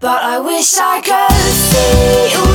But I wish I could see you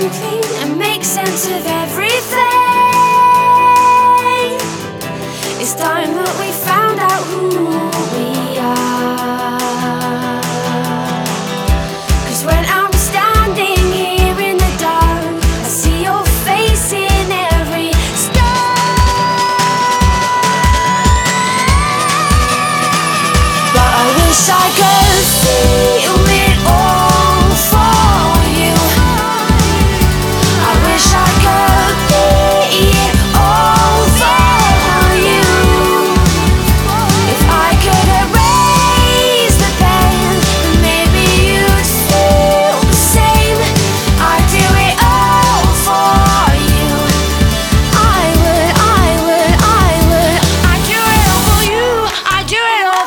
unclean and make sense of everything. It's time that we found out who we are.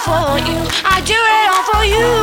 for you. I do it all for you.